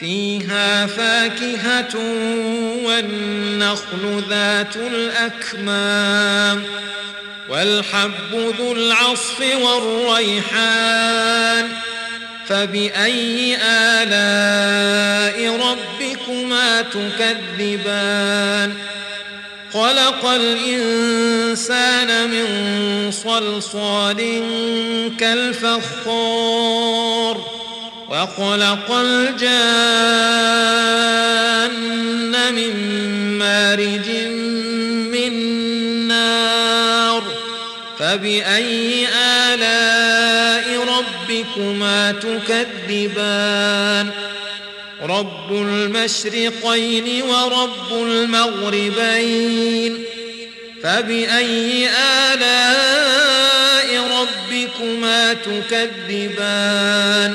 فيها فاكهة والنخل ذات الأكمام والحب ذو العصف والريحان فبأي آلاء ربكما تكذبان خلق الإنسان من صلصال كالفخار وخلق الجان من مارج من نار فبأي آلاء ربكما تكذبان رب المشرقين ورب المغربين فبأي آلاء ربكما تكذبان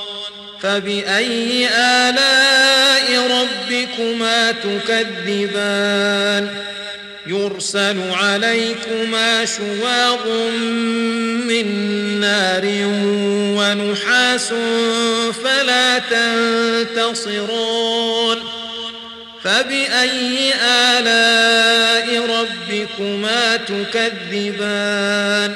فبأي آلاء ربكما تكذبان؟ يرسل عليكما شواظ من نار ونحاس فلا تنتصران فبأي آلاء ربكما تكذبان؟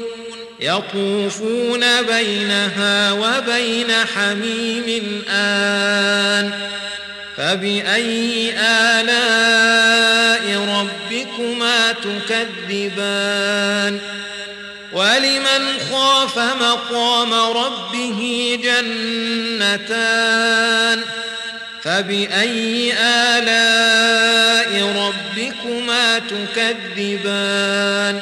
يطوفون بينها وبين حميم آن فبأي آلاء ربكما تكذبان ولمن خاف مقام ربه جنتان فبأي آلاء ربكما تكذبان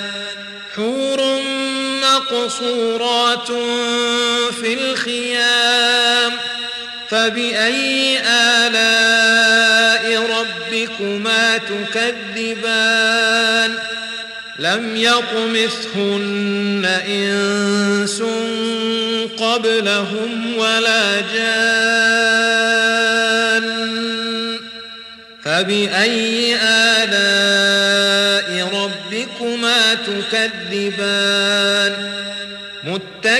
مقصورات في الخيام فبأي آلاء ربكما تكذبان لم يطمثهن إنس قبلهم ولا جان فبأي آلاء ربكما تكذبان